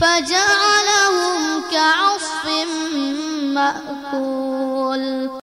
فجعلهم كعصف مأكول.